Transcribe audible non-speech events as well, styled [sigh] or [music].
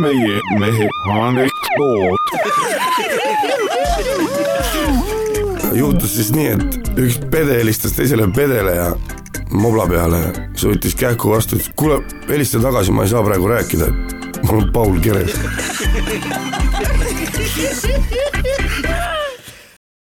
meie mehe anekdoot. juhtus siis nii, et üks pede helistas teisele pedele ja mobla peale ja võttis kähku vastu, ütles kuule, helista tagasi, ma ei saa praegu rääkida, et mul on Paul Keres. [laughs]